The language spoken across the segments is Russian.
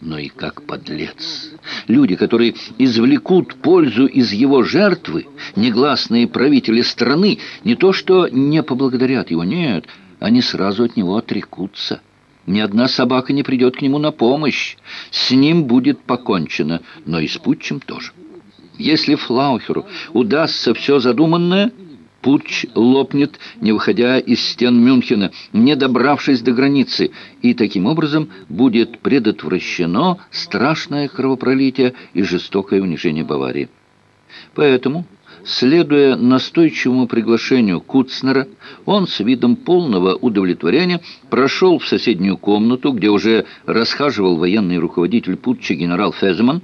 но и как подлец. Люди, которые извлекут пользу из его жертвы, негласные правители страны, не то что не поблагодарят его, нет, они сразу от него отрекутся. Ни одна собака не придет к нему на помощь. С ним будет покончено, но и с Путчем тоже. Если Флаухеру удастся все задуманное, Путч лопнет, не выходя из стен Мюнхена, не добравшись до границы, и таким образом будет предотвращено страшное кровопролитие и жестокое унижение Баварии. Поэтому Следуя настойчивому приглашению Куцнера, он с видом полного удовлетворения прошел в соседнюю комнату, где уже расхаживал военный руководитель путча генерал Феземан.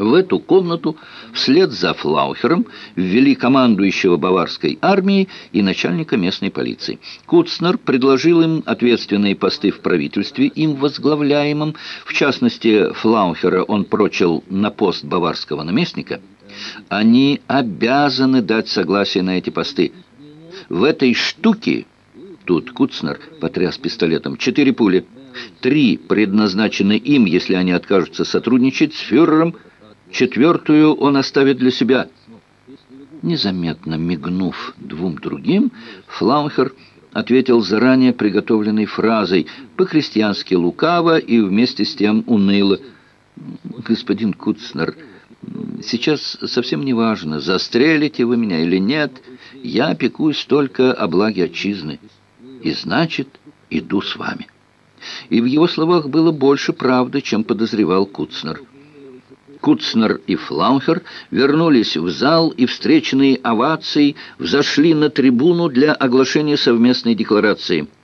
В эту комнату вслед за Флаухером ввели командующего баварской армией и начальника местной полиции. Куцнер предложил им ответственные посты в правительстве, им возглавляемом. В частности, Флаухера он прочил на пост баварского наместника – они обязаны дать согласие на эти посты. В этой штуке, тут Куцнер потряс пистолетом, четыре пули. Три предназначены им, если они откажутся сотрудничать с фюрером. Четвертую он оставит для себя. Незаметно мигнув двум другим, Флаухер ответил заранее приготовленной фразой, по-христиански лукаво и вместе с тем уныло. «Господин Куцнер...» Сейчас совсем не важно, застрелите вы меня или нет, я пекусь только о благе отчизны. И значит, иду с вами. И в его словах было больше правды, чем подозревал Куцнер. Куцнер и Флаухер вернулись в зал и, встреченные овацией, взошли на трибуну для оглашения совместной декларации –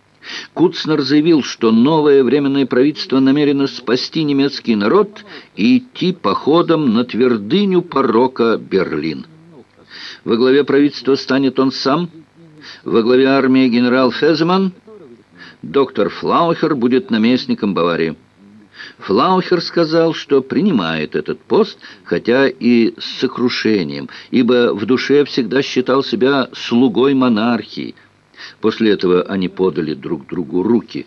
Куцнер заявил, что новое временное правительство намерено спасти немецкий народ и идти походом на твердыню порока Берлин. Во главе правительства станет он сам, во главе армии генерал Феземан, доктор Флаухер будет наместником Баварии. Флаухер сказал, что принимает этот пост, хотя и с сокрушением, ибо в душе всегда считал себя слугой монархии – После этого они подали друг другу руки.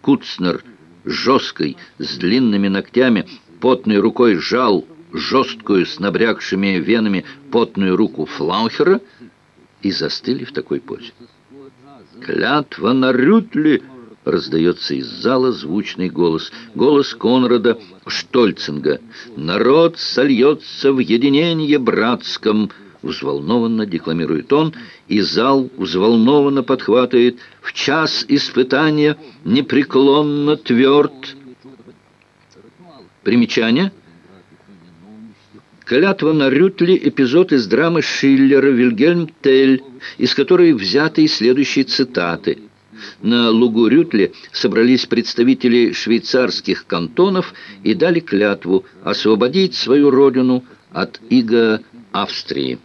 Куцнер жесткой, с длинными ногтями, потной рукой сжал жесткую, с набрякшими венами, потную руку Флаухера и застыли в такой позе. «Клятва на Рютли!» — раздается из зала звучный голос. Голос Конрада Штольцинга. «Народ сольется в единение братском!» Взволнованно декламирует он, и зал взволнованно подхватывает «В час испытания непреклонно тверд». Примечание. Клятва на Рютли – эпизод из драмы Шиллера «Вильгельм Тель», из которой взяты следующие цитаты. На лугу Рютли собрались представители швейцарских кантонов и дали клятву освободить свою родину от иго Австрии.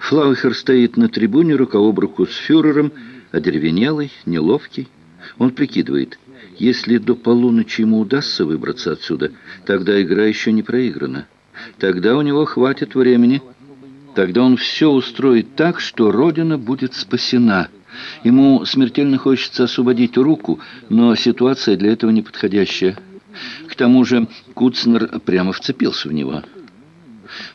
Флаухер стоит на трибуне рука об руку с фюрером, одеревенелый, неловкий. Он прикидывает, если до полуночи ему удастся выбраться отсюда, тогда игра еще не проиграна. Тогда у него хватит времени. Тогда он все устроит так, что Родина будет спасена. Ему смертельно хочется освободить руку, но ситуация для этого неподходящая. К тому же Куцнер прямо вцепился в него.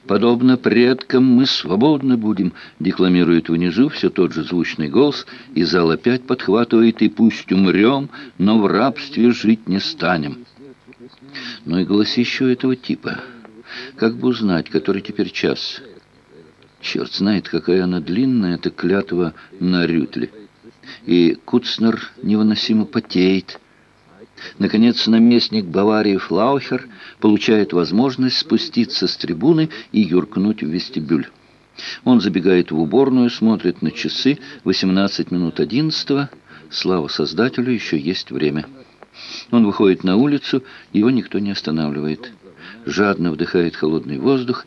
«Подобно предкам мы свободны будем», — декламирует внизу все тот же звучный голос, и зал опять подхватывает «И пусть умрем, но в рабстве жить не станем». Ну и голосище этого типа. Как бы узнать, который теперь час? Черт знает, какая она длинная, эта клятва на рютле. И Куцнер невыносимо потеет, Наконец, наместник Баварии Флаухер получает возможность спуститься с трибуны и юркнуть в вестибюль. Он забегает в уборную, смотрит на часы, 18 минут 11 Слава Создателю, еще есть время. Он выходит на улицу, его никто не останавливает. Жадно вдыхает холодный воздух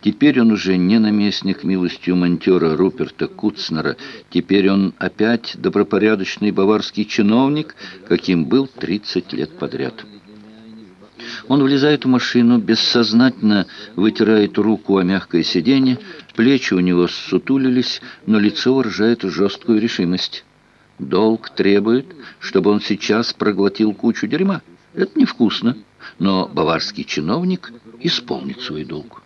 Теперь он уже не наместник милостью монтера Руперта Куцнера. Теперь он опять добропорядочный баварский чиновник, каким был 30 лет подряд. Он влезает в машину, бессознательно вытирает руку о мягкое сиденье, плечи у него ссутулились, но лицо выражает жесткую решимость. Долг требует, чтобы он сейчас проглотил кучу дерьма. Это невкусно, но баварский чиновник исполнит свой долг.